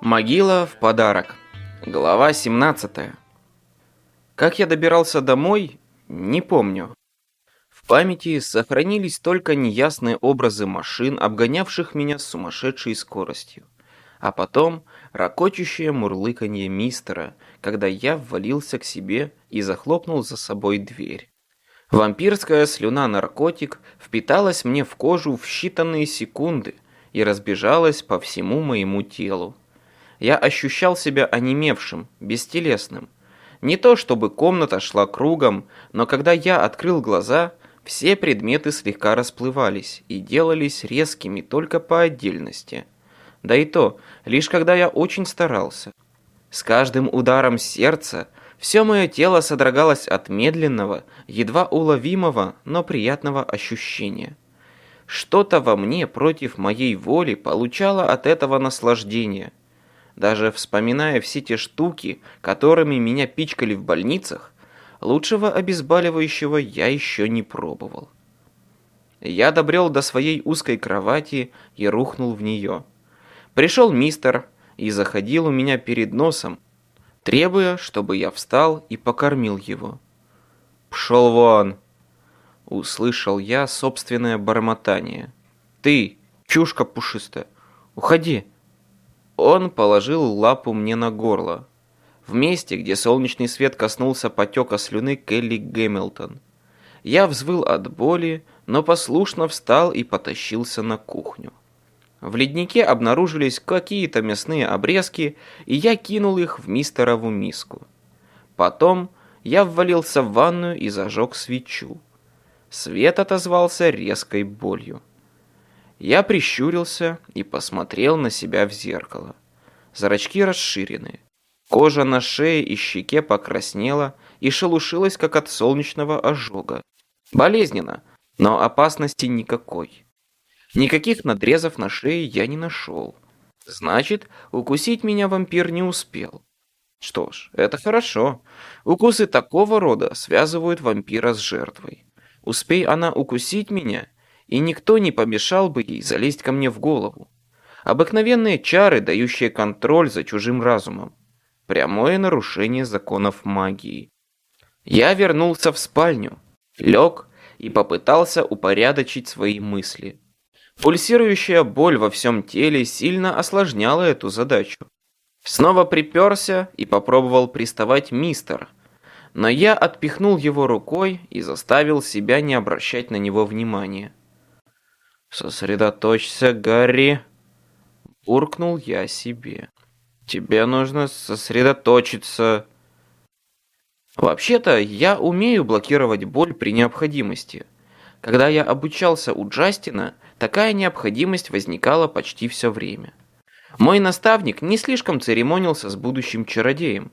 Могила в подарок. Глава 17. Как я добирался домой, не помню. В памяти сохранились только неясные образы машин, обгонявших меня с сумасшедшей скоростью. А потом ракочущее мурлыканье мистера, когда я ввалился к себе и захлопнул за собой дверь. Вампирская слюна-наркотик впиталась мне в кожу в считанные секунды и разбежалась по всему моему телу. Я ощущал себя онемевшим, бестелесным. Не то чтобы комната шла кругом, но когда я открыл глаза, все предметы слегка расплывались и делались резкими только по отдельности. Да и то, лишь когда я очень старался. С каждым ударом сердца все мое тело содрогалось от медленного, едва уловимого, но приятного ощущения. Что-то во мне против моей воли получало от этого наслаждение. Даже вспоминая все те штуки, которыми меня пичкали в больницах, лучшего обезболивающего я еще не пробовал. Я добрел до своей узкой кровати и рухнул в нее. Пришел мистер и заходил у меня перед носом, требуя, чтобы я встал и покормил его. «Пшел вон!» Услышал я собственное бормотание. «Ты, чушка пушистая, уходи!» Он положил лапу мне на горло. В месте, где солнечный свет коснулся потека слюны Келли Гэмилтон. Я взвыл от боли, но послушно встал и потащился на кухню. В леднике обнаружились какие-то мясные обрезки, и я кинул их в мистерову миску. Потом я ввалился в ванную и зажег свечу. Свет отозвался резкой болью. Я прищурился и посмотрел на себя в зеркало. Зрачки расширены. Кожа на шее и щеке покраснела и шелушилась, как от солнечного ожога. Болезненно, но опасности никакой. Никаких надрезов на шее я не нашел. Значит, укусить меня вампир не успел. Что ж, это хорошо. Укусы такого рода связывают вампира с жертвой. Успей она укусить меня, и никто не помешал бы ей залезть ко мне в голову. Обыкновенные чары, дающие контроль за чужим разумом. Прямое нарушение законов магии. Я вернулся в спальню, лег и попытался упорядочить свои мысли. Пульсирующая боль во всем теле сильно осложняла эту задачу. Снова приперся и попробовал приставать мистер, но я отпихнул его рукой и заставил себя не обращать на него внимания. «Сосредоточься, Гарри!» Уркнул я себе. «Тебе нужно сосредоточиться!» Вообще-то, я умею блокировать боль при необходимости. Когда я обучался у Джастина, такая необходимость возникала почти все время. Мой наставник не слишком церемонился с будущим чародеем,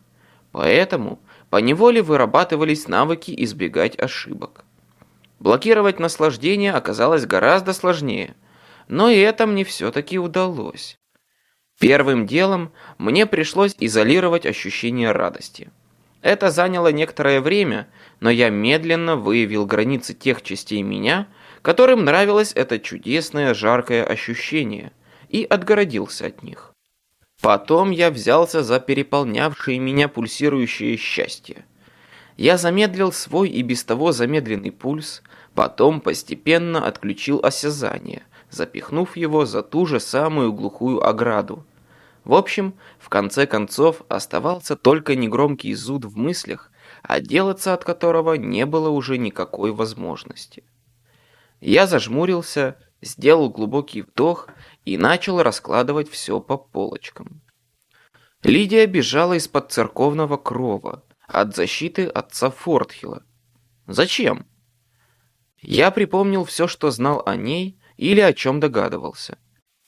поэтому поневоле вырабатывались навыки избегать ошибок. Блокировать наслаждение оказалось гораздо сложнее, но и это мне все-таки удалось. Первым делом мне пришлось изолировать ощущение радости. Это заняло некоторое время, но я медленно выявил границы тех частей меня, которым нравилось это чудесное жаркое ощущение, и отгородился от них. Потом я взялся за переполнявшее меня пульсирующее счастье. Я замедлил свой и без того замедленный пульс, потом постепенно отключил осязание, запихнув его за ту же самую глухую ограду. В общем, в конце концов оставался только негромкий зуд в мыслях, отделаться от которого не было уже никакой возможности. Я зажмурился, сделал глубокий вдох и начал раскладывать все по полочкам. Лидия бежала из-под церковного крова, от защиты отца Фортхила. Зачем? Я припомнил все, что знал о ней или о чем догадывался.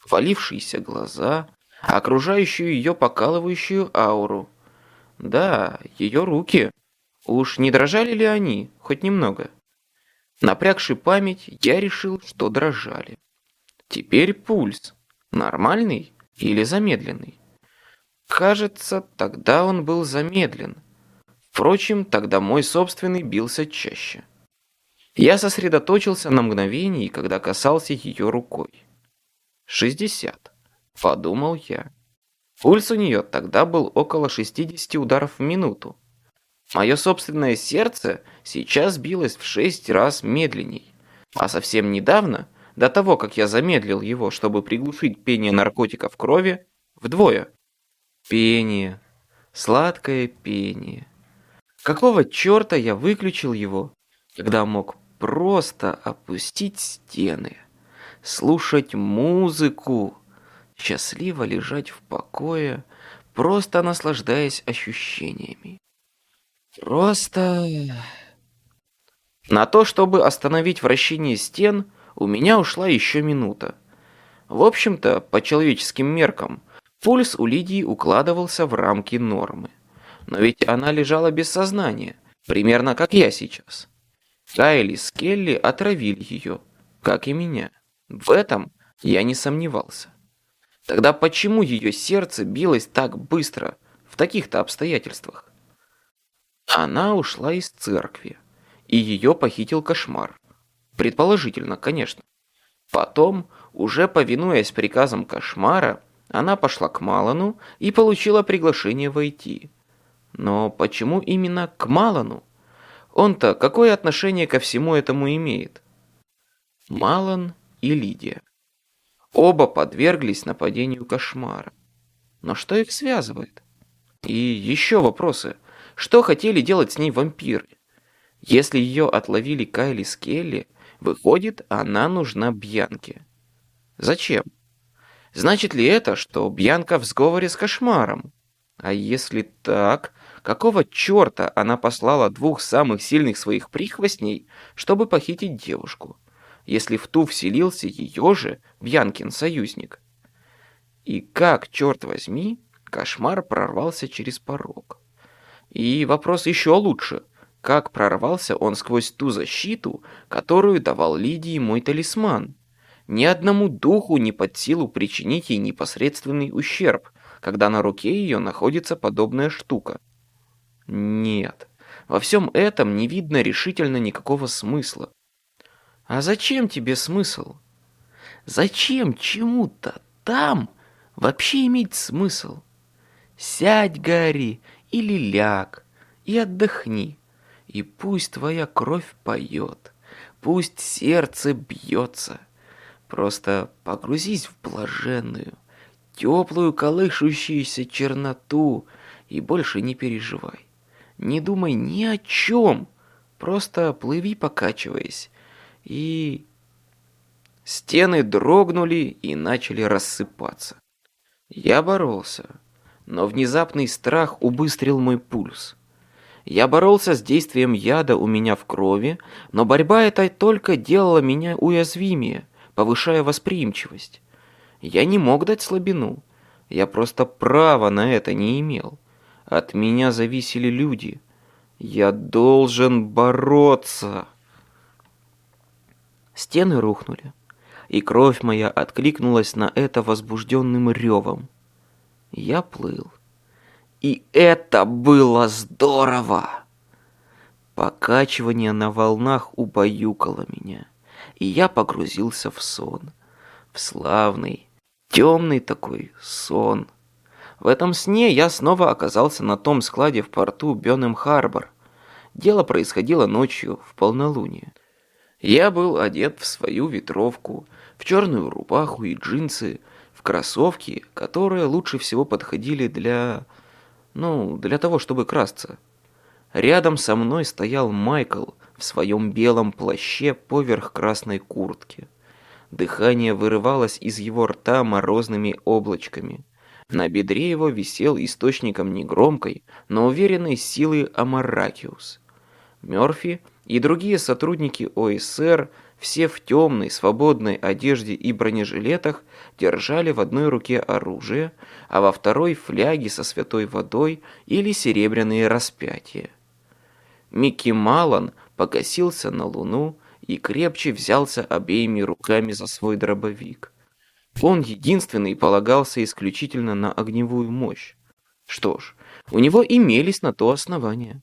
Валившиеся глаза, окружающую ее покалывающую ауру. Да, ее руки. Уж не дрожали ли они, хоть немного? Напрягши память, я решил, что дрожали. Теперь пульс. Нормальный или замедленный? Кажется, тогда он был замедлен. Впрочем, тогда мой собственный бился чаще. Я сосредоточился на мгновении, когда касался ее рукой. Шестьдесят. Подумал я. Пульс у нее тогда был около 60 ударов в минуту. Мое собственное сердце сейчас билось в 6 раз медленней. А совсем недавно, до того, как я замедлил его, чтобы приглушить пение наркотика в крови, вдвое. Пение. Сладкое пение. Какого черта я выключил его, когда мог просто опустить стены, слушать музыку, счастливо лежать в покое, просто наслаждаясь ощущениями. Просто... На то, чтобы остановить вращение стен, у меня ушла еще минута. В общем-то, по человеческим меркам, пульс у Лидии укладывался в рамки нормы. Но ведь она лежала без сознания, примерно как я сейчас. Кайли с Келли отравили ее, как и меня. В этом я не сомневался. Тогда почему ее сердце билось так быстро в таких-то обстоятельствах? Она ушла из церкви, и ее похитил кошмар. Предположительно, конечно. Потом, уже повинуясь приказам кошмара, она пошла к Малану и получила приглашение войти. Но почему именно к Малану? Он-то какое отношение ко всему этому имеет? Малан и Лидия. Оба подверглись нападению кошмара. Но что их связывает? И еще вопросы. Что хотели делать с ней вампиры? Если ее отловили Кайли с Келли, выходит, она нужна Бьянке. Зачем? Значит ли это, что Бьянка в сговоре с кошмаром? А если так, Какого черта она послала двух самых сильных своих прихвостней, чтобы похитить девушку, если в ту вселился ее же Бьянкин союзник? И как, черт возьми, кошмар прорвался через порог? И вопрос еще лучше. Как прорвался он сквозь ту защиту, которую давал Лидии мой талисман? Ни одному духу не под силу причинить ей непосредственный ущерб, когда на руке ее находится подобная штука. Нет, во всем этом не видно решительно никакого смысла. А зачем тебе смысл? Зачем чему-то там вообще иметь смысл? Сядь, Гарри, или ляг, и отдохни, и пусть твоя кровь поет, пусть сердце бьется. Просто погрузись в блаженную, теплую колышущуюся черноту и больше не переживай. Не думай ни о чем. Просто плыви, покачиваясь. И... Стены дрогнули и начали рассыпаться. Я боролся, но внезапный страх убыстрил мой пульс. Я боролся с действием яда у меня в крови, но борьба эта только делала меня уязвимее, повышая восприимчивость. Я не мог дать слабину. Я просто права на это не имел. От меня зависели люди. Я должен бороться. Стены рухнули, и кровь моя откликнулась на это возбужденным ревом. Я плыл. И это было здорово! Покачивание на волнах убаюкало меня, и я погрузился в сон. В славный, темный такой сон — в этом сне я снова оказался на том складе в порту Бёнем-Харбор. Дело происходило ночью, в полнолуние. Я был одет в свою ветровку, в черную рубаху и джинсы, в кроссовки, которые лучше всего подходили для... ну, для того, чтобы красться. Рядом со мной стоял Майкл в своем белом плаще поверх красной куртки. Дыхание вырывалось из его рта морозными облачками – на бедре его висел источником негромкой, но уверенной силы Амаракиус. Мёрфи и другие сотрудники ОСР, все в темной, свободной одежде и бронежилетах, держали в одной руке оружие, а во второй фляги со святой водой или серебряные распятия. Микки Малан погасился на луну и крепче взялся обеими руками за свой дробовик. Он единственный полагался исключительно на огневую мощь. Что ж, у него имелись на то основания.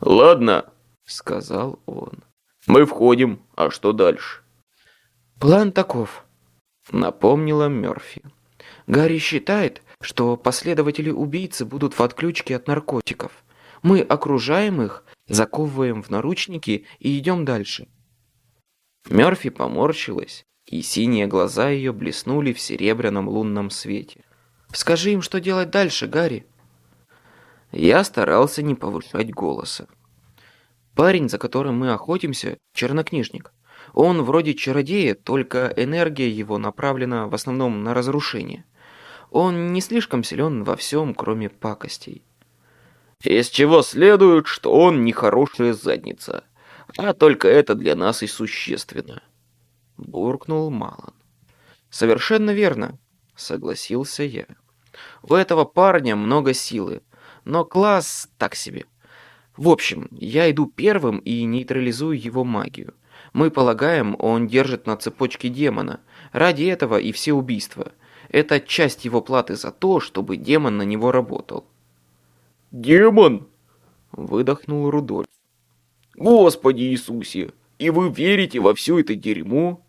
«Ладно», — сказал он. «Мы входим, а что дальше?» «План таков», — напомнила Мёрфи. «Гарри считает, что последователи убийцы будут в отключке от наркотиков. Мы окружаем их, заковываем в наручники и идем дальше. Мёрфи поморщилась, и синие глаза ее блеснули в серебряном лунном свете. «Скажи им, что делать дальше, Гарри!» Я старался не повышать голоса. Парень, за которым мы охотимся, чернокнижник. Он вроде чародея, только энергия его направлена в основном на разрушение. Он не слишком силен во всем, кроме пакостей. Из чего следует, что он нехорошая задница. А только это для нас и существенно. Буркнул Малан. Совершенно верно, согласился я. У этого парня много силы, но класс так себе. В общем, я иду первым и нейтрализую его магию. Мы полагаем, он держит на цепочке демона. Ради этого и все убийства. Это часть его платы за то, чтобы демон на него работал. «Демон!» – выдохнул Рудольф. «Господи Иисусе! И вы верите во все это дерьмо?»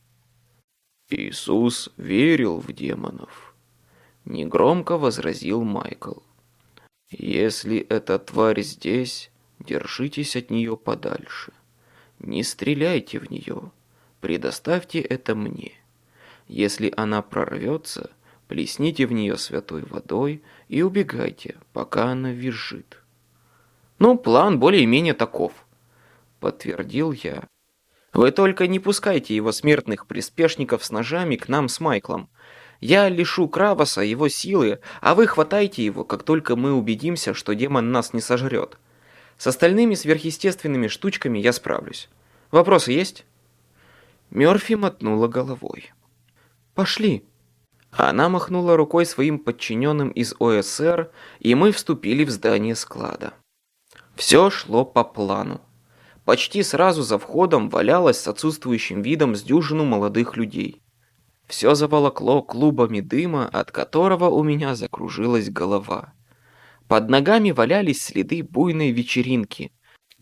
Иисус верил в демонов. Негромко возразил Майкл. Если эта тварь здесь, держитесь от нее подальше. Не стреляйте в нее. Предоставьте это мне. Если она прорвется, плесните в нее святой водой и убегайте, пока она визжит. Ну, план более-менее таков, подтвердил я. Вы только не пускайте его смертных приспешников с ножами к нам с Майклом. Я лишу Кравоса его силы, а вы хватайте его, как только мы убедимся, что демон нас не сожрет. С остальными сверхъестественными штучками я справлюсь. Вопросы есть? Мёрфи мотнула головой. Пошли. Она махнула рукой своим подчиненным из ОСР, и мы вступили в здание склада. Все шло по плану. Почти сразу за входом валялась с отсутствующим видом с дюжину молодых людей. Все заволокло клубами дыма, от которого у меня закружилась голова. Под ногами валялись следы буйной вечеринки.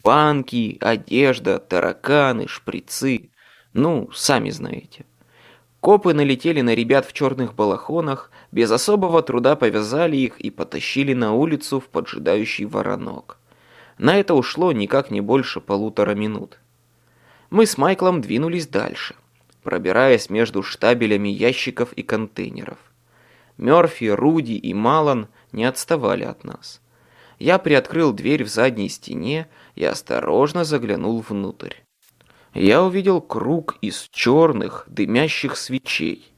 Банки, одежда, тараканы, шприцы. Ну, сами знаете. Копы налетели на ребят в черных балахонах, без особого труда повязали их и потащили на улицу в поджидающий воронок. На это ушло никак не больше полутора минут. Мы с Майклом двинулись дальше, пробираясь между штабелями ящиков и контейнеров. Мёрфи, Руди и Малан не отставали от нас. Я приоткрыл дверь в задней стене и осторожно заглянул внутрь я увидел круг из черных дымящих свечей,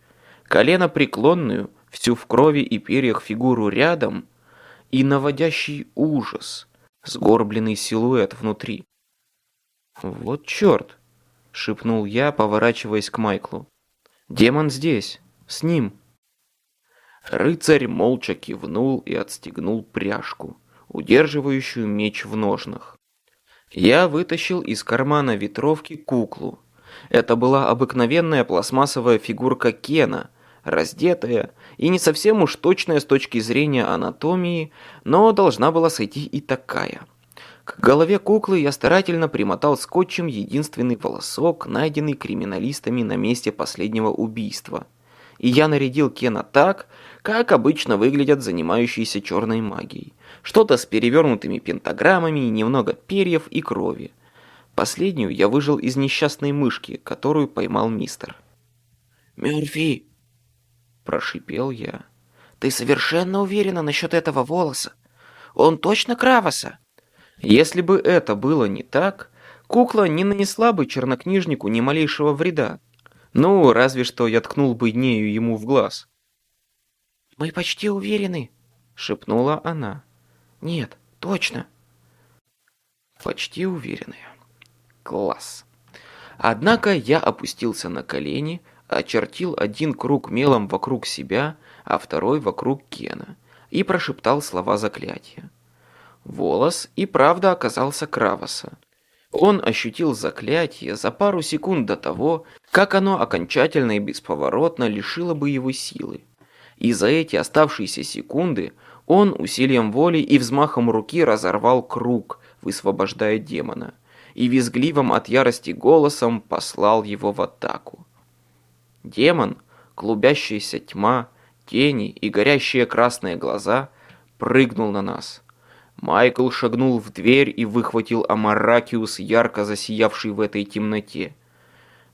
колено преклонную, всю в крови и перьях фигуру рядом и наводящий ужас, сгорбленный силуэт внутри. «Вот черт!» — шепнул я, поворачиваясь к Майклу. «Демон здесь, с ним!» Рыцарь молча кивнул и отстегнул пряжку, удерживающую меч в ножнах. Я вытащил из кармана ветровки куклу. Это была обыкновенная пластмассовая фигурка Кена, раздетая и не совсем уж точная с точки зрения анатомии, но должна была сойти и такая. К голове куклы я старательно примотал скотчем единственный волосок, найденный криминалистами на месте последнего убийства. И я нарядил Кена так, как обычно выглядят занимающиеся черной магией. Что-то с перевернутыми пентаграммами, немного перьев и крови. Последнюю я выжил из несчастной мышки, которую поймал мистер. «Мёрфи!» – прошипел я. «Ты совершенно уверена насчет этого волоса? Он точно Кравоса?» Если бы это было не так, кукла не нанесла бы чернокнижнику ни малейшего вреда. Ну, разве что я ткнул бы нею ему в глаз. «Мы почти уверены», — шепнула она. «Нет, точно». Почти уверенная. Класс. Однако я опустился на колени, очертил один круг мелом вокруг себя, а второй вокруг Кена, и прошептал слова заклятия. Волос и правда оказался Кравоса. Он ощутил заклятие за пару секунд до того, как оно окончательно и бесповоротно лишило бы его силы и за эти оставшиеся секунды он усилием воли и взмахом руки разорвал круг, высвобождая демона, и визгливым от ярости голосом послал его в атаку. Демон, клубящаяся тьма, тени и горящие красные глаза, прыгнул на нас. Майкл шагнул в дверь и выхватил Амаракиус, ярко засиявший в этой темноте.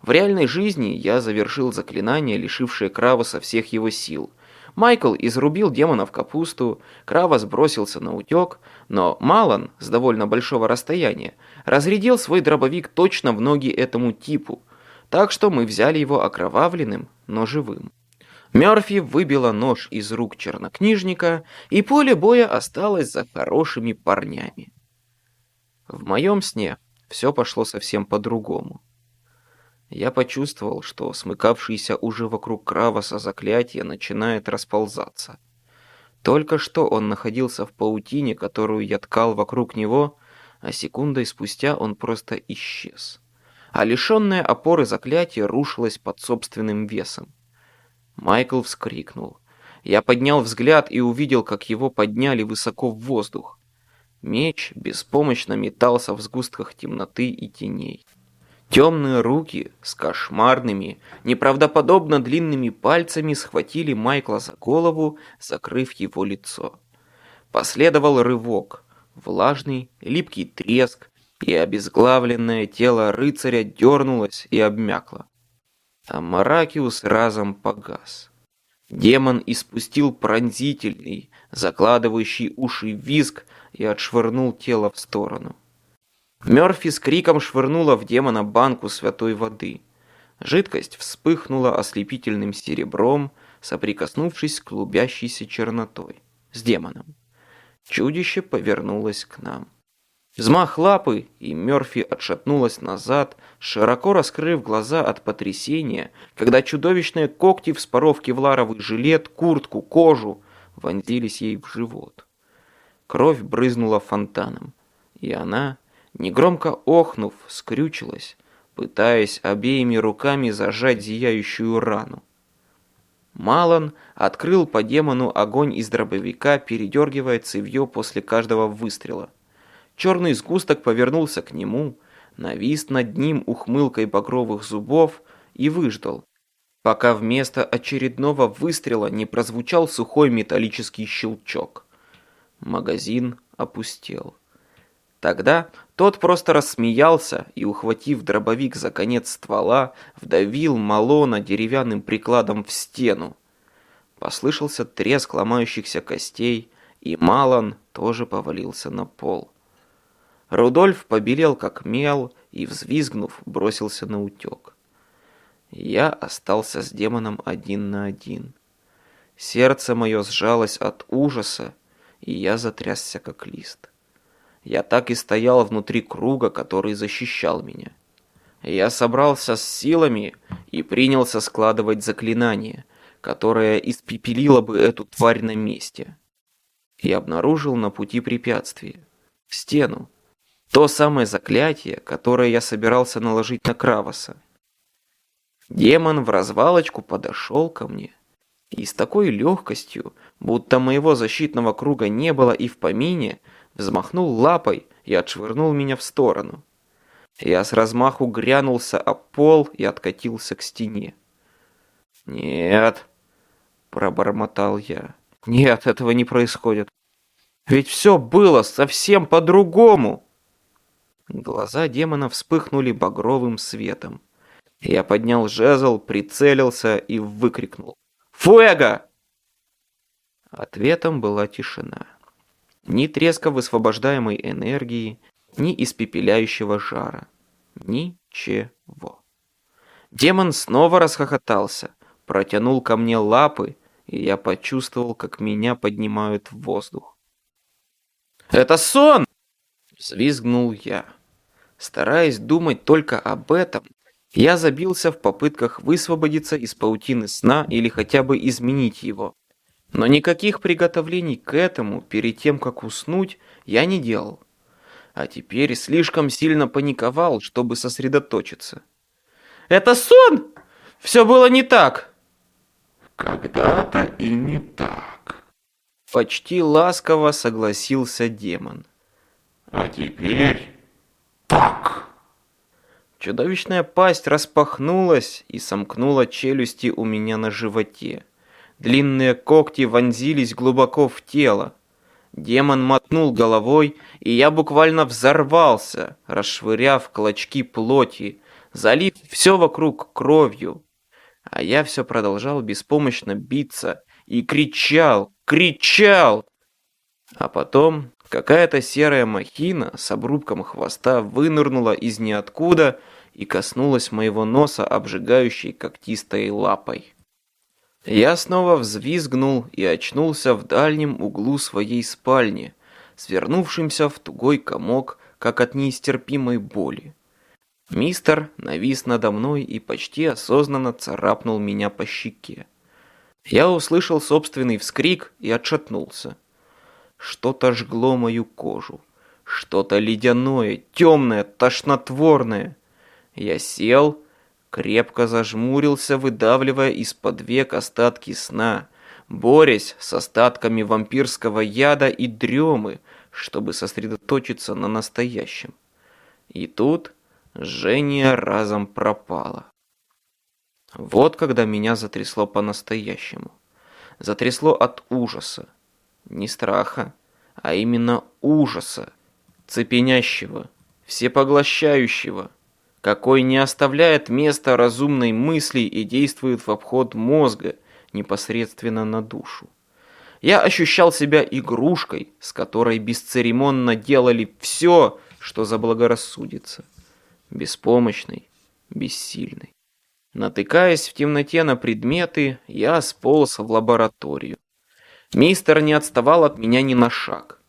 В реальной жизни я завершил заклинание, лишившее Кравоса всех его сил. Майкл изрубил демона в капусту, Кравос бросился на утек, но Малан с довольно большого расстояния разрядил свой дробовик точно в ноги этому типу, так что мы взяли его окровавленным, но живым. Мёрфи выбила нож из рук чернокнижника, и поле боя осталось за хорошими парнями. В моем сне все пошло совсем по-другому. Я почувствовал, что смыкавшееся уже вокруг Кравоса заклятие начинает расползаться. Только что он находился в паутине, которую я ткал вокруг него, а секундой спустя он просто исчез. А лишенное опоры заклятие рушилось под собственным весом. Майкл вскрикнул. Я поднял взгляд и увидел, как его подняли высоко в воздух. Меч беспомощно метался в сгустках темноты и теней. Темные руки с кошмарными, неправдоподобно длинными пальцами схватили Майкла за голову, закрыв его лицо. Последовал рывок, влажный, липкий треск, и обезглавленное тело рыцаря дернулось и обмякло а Маракиус разом погас. Демон испустил пронзительный, закладывающий уши визг и отшвырнул тело в сторону. Мёрфи с криком швырнула в демона банку святой воды. Жидкость вспыхнула ослепительным серебром, соприкоснувшись с клубящейся чернотой, с демоном. Чудище повернулось к нам. Взмах лапы, и Мёрфи отшатнулась назад, широко раскрыв глаза от потрясения, когда чудовищные когти, вспоров кевларовый жилет, куртку, кожу, вонзились ей в живот. Кровь брызнула фонтаном, и она, негромко охнув, скрючилась, пытаясь обеими руками зажать зияющую рану. Малан открыл по демону огонь из дробовика, передергивая цевьё после каждого выстрела. Черный сгусток повернулся к нему, навис над ним ухмылкой багровых зубов и выждал, пока вместо очередного выстрела не прозвучал сухой металлический щелчок. Магазин опустел. Тогда тот просто рассмеялся и, ухватив дробовик за конец ствола, вдавил Малона деревянным прикладом в стену. Послышался треск ломающихся костей, и Малон тоже повалился на пол. Рудольф побелел как мел и, взвизгнув, бросился на утек. Я остался с демоном один на один. Сердце мое сжалось от ужаса, и я затрясся как лист. Я так и стоял внутри круга, который защищал меня. Я собрался с силами и принялся складывать заклинание, которое испепелило бы эту тварь на месте. И обнаружил на пути препятствие. Стену, то самое заклятие, которое я собирался наложить на Кравоса. Демон в развалочку подошел ко мне и с такой легкостью, будто моего защитного круга не было и в помине, взмахнул лапой и отшвырнул меня в сторону. Я с размаху грянулся об пол и откатился к стене. «Нет», — пробормотал я, — «нет, этого не происходит. Ведь все было совсем по-другому». Глаза демона вспыхнули багровым светом. Я поднял жезл, прицелился и выкрикнул. «Фуэго!» Ответом была тишина. Ни треска высвобождаемой энергии, ни испепеляющего жара. Ничего. Демон снова расхохотался, протянул ко мне лапы, и я почувствовал, как меня поднимают в воздух. «Это сон!» — взвизгнул я. Стараясь думать только об этом, я забился в попытках высвободиться из паутины сна или хотя бы изменить его. Но никаких приготовлений к этому перед тем, как уснуть, я не делал. А теперь слишком сильно паниковал, чтобы сосредоточиться. «Это сон! Все было не так!» «Когда-то и не так», — почти ласково согласился демон. «А теперь так. Чудовищная пасть распахнулась и сомкнула челюсти у меня на животе. Длинные когти вонзились глубоко в тело. Демон мотнул головой, и я буквально взорвался, расшвыряв клочки плоти, залив все вокруг кровью. А я все продолжал беспомощно биться и кричал, кричал. А потом какая-то серая махина с обрубком хвоста вынырнула из ниоткуда и коснулась моего носа обжигающей когтистой лапой. Я снова взвизгнул и очнулся в дальнем углу своей спальни, свернувшимся в тугой комок, как от нестерпимой боли. Мистер навис надо мной и почти осознанно царапнул меня по щеке. Я услышал собственный вскрик и отшатнулся. Что-то жгло мою кожу. Что-то ледяное, темное, тошнотворное. Я сел крепко зажмурился, выдавливая из-под век остатки сна, борясь с остатками вампирского яда и дремы, чтобы сосредоточиться на настоящем. И тут жжение разом пропало. Вот когда меня затрясло по-настоящему. Затрясло от ужаса. Не страха, а именно ужаса, цепенящего, всепоглощающего, какой не оставляет места разумной мысли и действует в обход мозга, непосредственно на душу. Я ощущал себя игрушкой, с которой бесцеремонно делали все, что заблагорассудится. Беспомощный, бессильный. Натыкаясь в темноте на предметы, я сполз в лабораторию. Мистер не отставал от меня ни на шаг.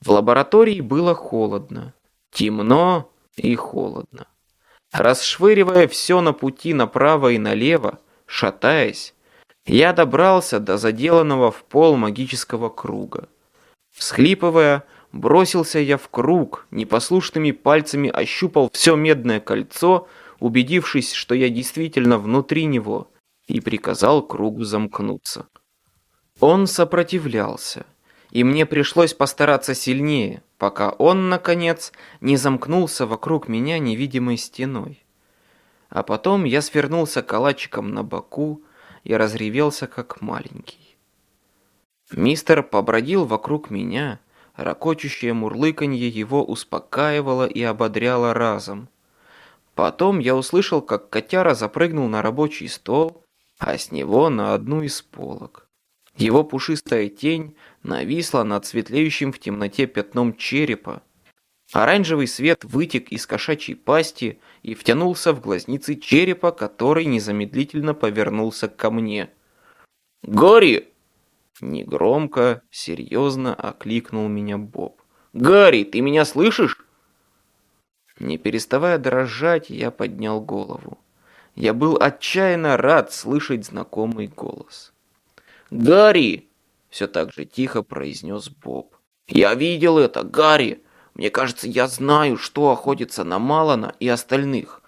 В лаборатории было холодно. Темно и холодно. Расшвыривая все на пути направо и налево, шатаясь, я добрался до заделанного в пол магического круга. Всхлипывая, бросился я в круг, непослушными пальцами ощупал все медное кольцо, убедившись, что я действительно внутри него, и приказал кругу замкнуться. Он сопротивлялся, и мне пришлось постараться сильнее, пока он, наконец, не замкнулся вокруг меня невидимой стеной. А потом я свернулся калачиком на боку и разревелся, как маленький. Мистер побродил вокруг меня, ракочущее мурлыканье его успокаивало и ободряло разом. Потом я услышал, как котяра запрыгнул на рабочий стол, а с него на одну из полок. Его пушистая тень нависла над светлеющим в темноте пятном черепа. Оранжевый свет вытек из кошачьей пасти и втянулся в глазницы черепа, который незамедлительно повернулся ко мне. «Гарри!» Негромко, серьезно окликнул меня Боб. «Гарри, ты меня слышишь?» Не переставая дрожать, я поднял голову. Я был отчаянно рад слышать знакомый голос. «Гарри!» все так же тихо произнес Боб. «Я видел это, Гарри! Мне кажется, я знаю, что охотится на Малана и остальных.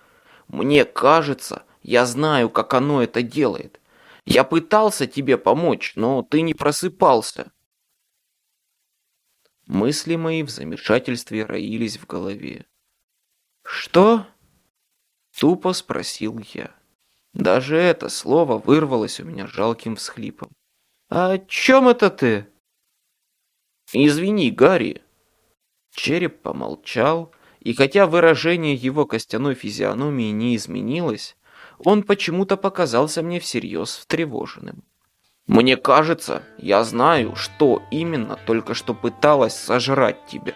Мне кажется, я знаю, как оно это делает. Я пытался тебе помочь, но ты не просыпался». Мысли мои в замешательстве роились в голове. «Что?» Тупо спросил я. Даже это слово вырвалось у меня жалким всхлипом. «О чем это ты?» «Извини, Гарри». Череп помолчал, и хотя выражение его костяной физиономии не изменилось, он почему-то показался мне всерьез встревоженным. «Мне кажется, я знаю, что именно только что пыталась сожрать тебя».